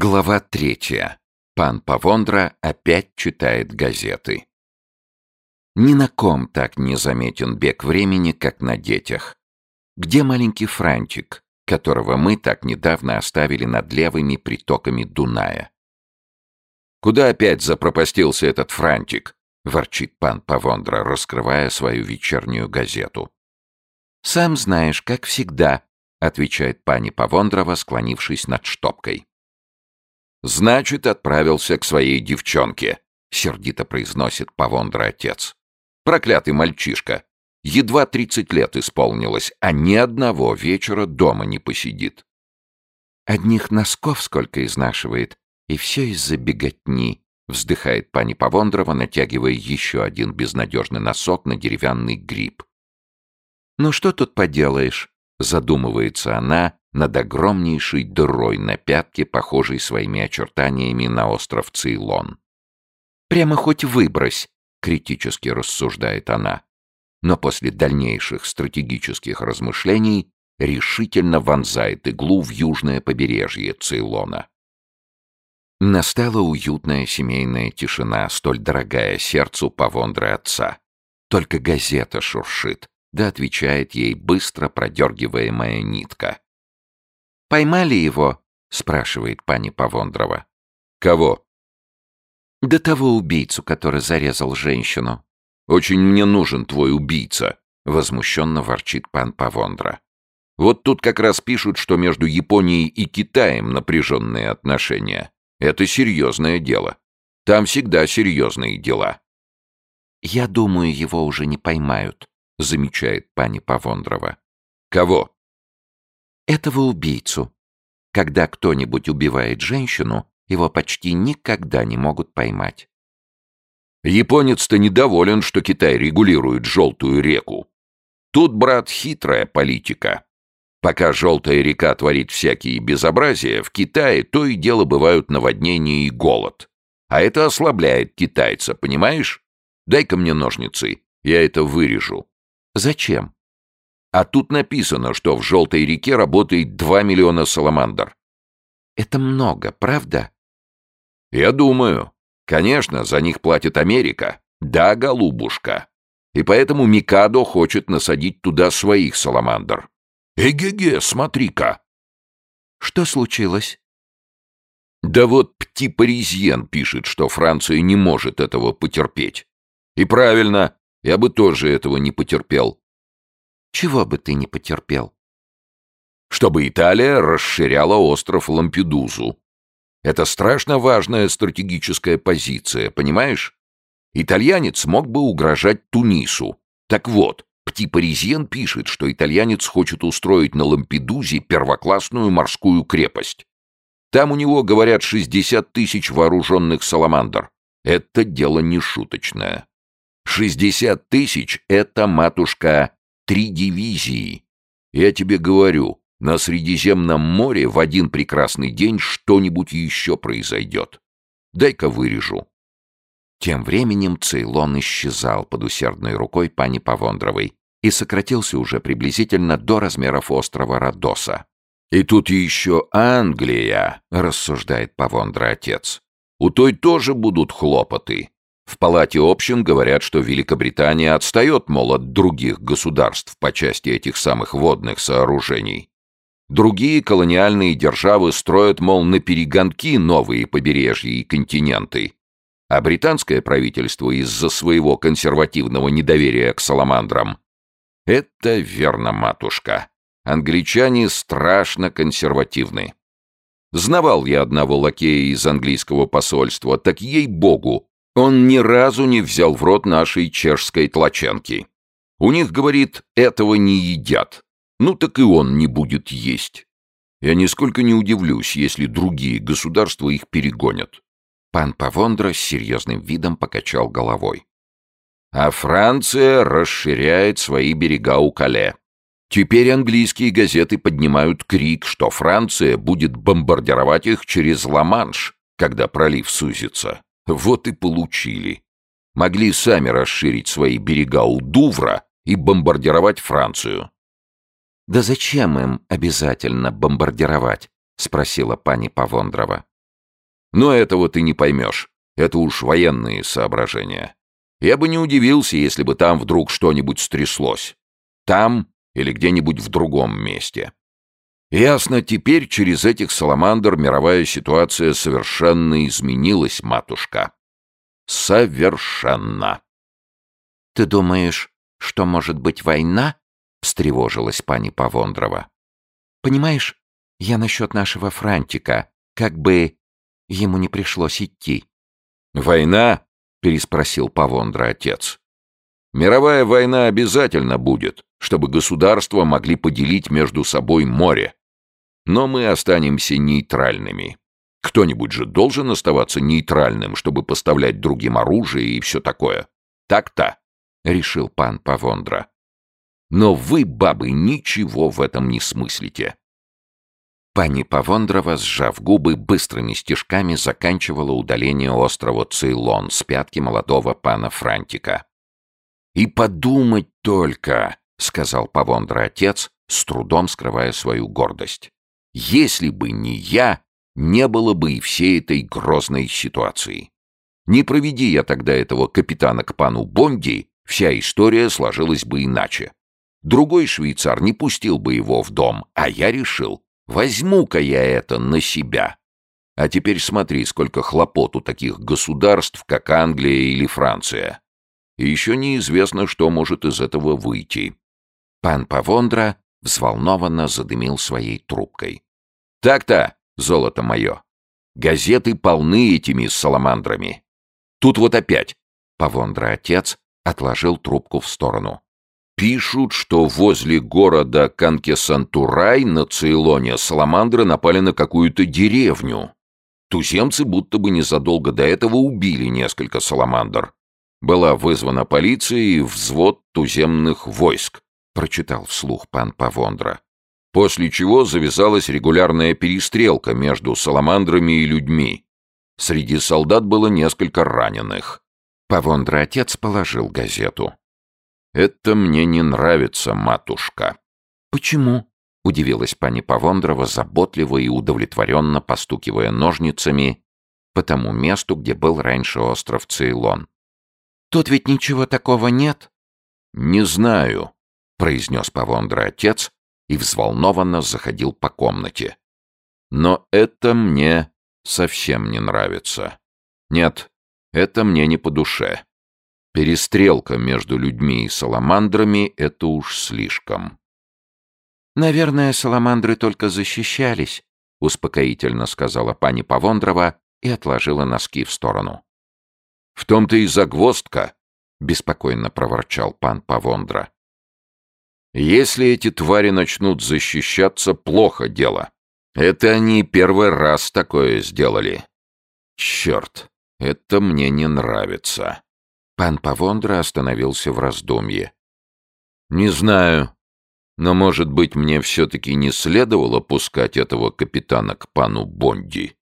Глава третья. Пан Павондра опять читает газеты. Ни на ком так не заметен бег времени, как на детях. Где маленький Франчик, которого мы так недавно оставили над левыми притоками Дуная? «Куда опять запропастился этот Франчик?» — ворчит пан Павондра, раскрывая свою вечернюю газету. «Сам знаешь, как всегда», — отвечает пани Павондрова, склонившись над штопкой. «Значит, отправился к своей девчонке», — сердито произносит Павондра отец. «Проклятый мальчишка! Едва тридцать лет исполнилось, а ни одного вечера дома не посидит». «Одних носков сколько изнашивает, и все из-за беготни», — вздыхает пани Павондрова, натягивая еще один безнадежный носок на деревянный гриб. «Ну что тут поделаешь?» — задумывается она, над огромнейшей дырой на пятке, похожей своими очертаниями на остров Цейлон. «Прямо хоть выбрось», — критически рассуждает она. Но после дальнейших стратегических размышлений решительно вонзает иглу в южное побережье Цейлона. Настала уютная семейная тишина, столь дорогая сердцу Павондры отца. Только газета шуршит, да отвечает ей быстро продергиваемая нитка. «Поймали его?» — спрашивает пани Павондрова. «Кого?» «Да того убийцу, который зарезал женщину». «Очень мне нужен твой убийца», — возмущенно ворчит пан Павондра. «Вот тут как раз пишут, что между Японией и Китаем напряженные отношения. Это серьезное дело. Там всегда серьезные дела». «Я думаю, его уже не поймают», — замечает пани Павондрова. «Кого?» Этого убийцу. Когда кто-нибудь убивает женщину, его почти никогда не могут поймать. Японец-то недоволен, что Китай регулирует желтую реку. Тут, брат, хитрая политика. Пока желтая река творит всякие безобразия, в Китае то и дело бывают наводнения и голод. А это ослабляет китайца, понимаешь? Дай-ка мне ножницы, я это вырежу. Зачем? А тут написано, что в Желтой реке работает 2 миллиона саламандр. Это много, правда? Я думаю. Конечно, за них платит Америка. Да, голубушка. И поэтому Микадо хочет насадить туда своих саламандр. Эге-ге, смотри-ка. Что случилось? Да вот Пти Паризьен пишет, что Франция не может этого потерпеть. И правильно, я бы тоже этого не потерпел. Чего бы ты не потерпел? Чтобы Италия расширяла остров Лампедузу. Это страшно важная стратегическая позиция, понимаешь? Итальянец мог бы угрожать Тунису. Так вот, Пти-Паризьен пишет, что итальянец хочет устроить на Лампедузе первоклассную морскую крепость. Там у него, говорят, 60 тысяч вооруженных саламандр. Это дело не шуточное. 60 тысяч — это, матушка, Три дивизии. Я тебе говорю, на Средиземном море в один прекрасный день что-нибудь еще произойдет. Дай-ка вырежу». Тем временем Цейлон исчезал под усердной рукой пани Павондровой и сократился уже приблизительно до размеров острова Родоса. «И тут еще Англия», — рассуждает Павондра отец. «У той тоже будут хлопоты. В Палате общин говорят, что Великобритания отстает, мол, от других государств по части этих самых водных сооружений. Другие колониальные державы строят, мол, на перегонки новые побережья и континенты. А британское правительство из-за своего консервативного недоверия к саламандрам. Это верно, матушка. Англичане страшно консервативны. Знавал я одного лакея из английского посольства, так ей-богу, он ни разу не взял в рот нашей чешской тлаченки. У них, говорит, этого не едят. Ну так и он не будет есть. Я нисколько не удивлюсь, если другие государства их перегонят. Пан Павондра с серьезным видом покачал головой. А Франция расширяет свои берега у Кале. Теперь английские газеты поднимают крик, что Франция будет бомбардировать их через Ла-Манш, когда пролив сузится. Вот и получили. Могли сами расширить свои берега у Дувра и бомбардировать Францию. «Да зачем им обязательно бомбардировать?» — спросила пани Павондрова. Но этого ты не поймешь. Это уж военные соображения. Я бы не удивился, если бы там вдруг что-нибудь стряслось. Там или где-нибудь в другом месте. Ясно, теперь через этих саламандр мировая ситуация совершенно изменилась, матушка. Совершенно. Ты думаешь, что может быть война? встревожилась пани Павондрова. Понимаешь, я насчет нашего Франтика, как бы ему не пришлось идти. Война? переспросил Павондра отец. Мировая война обязательно будет, чтобы государства могли поделить между собой море. Но мы останемся нейтральными. Кто-нибудь же должен оставаться нейтральным, чтобы поставлять другим оружие и все такое. Так-то, — решил пан Павондра. Но вы, бабы, ничего в этом не смыслите. Пани Павондрова, сжав губы, быстрыми стежками заканчивала удаление острова Цейлон с пятки молодого пана Франтика. «И подумать только!» — сказал Павондра отец, с трудом скрывая свою гордость. «Если бы не я, не было бы и всей этой грозной ситуации. Не проведи я тогда этого капитана к пану Бонди, вся история сложилась бы иначе. Другой швейцар не пустил бы его в дом, а я решил, возьму-ка я это на себя. А теперь смотри, сколько хлопот у таких государств, как Англия или Франция. И еще неизвестно, что может из этого выйти. Пан Павондра взволнованно задымил своей трубкой. «Так-то, золото мое, газеты полны этими саламандрами. Тут вот опять». Павондра отец отложил трубку в сторону. Пишут, что возле города Канкесантурай на Цейлоне саламандры напали на какую-то деревню. Туземцы будто бы незадолго до этого убили несколько саламандр. Была вызвана полиция и взвод туземных войск, прочитал вслух пан Павондра. После чего завязалась регулярная перестрелка между саламандрами и людьми. Среди солдат было несколько раненых. Павондра отец положил газету. «Это мне не нравится, матушка». «Почему?» — удивилась пани Павондрова, заботливо и удовлетворенно постукивая ножницами по тому месту, где был раньше остров Цейлон. «Тут ведь ничего такого нет?» «Не знаю», — произнес Павондра отец и взволнованно заходил по комнате. «Но это мне совсем не нравится. Нет, это мне не по душе. Перестрелка между людьми и саламандрами — это уж слишком. «Наверное, саламандры только защищались», — успокоительно сказала пани Павондрова и отложила носки в сторону. «В том-то и загвоздка», — беспокойно проворчал пан Павондра. «Если эти твари начнут защищаться, плохо дело. Это они первый раз такое сделали. Черт, это мне не нравится». Пан Павондра остановился в раздумье. «Не знаю, но, может быть, мне все-таки не следовало пускать этого капитана к пану Бонди?»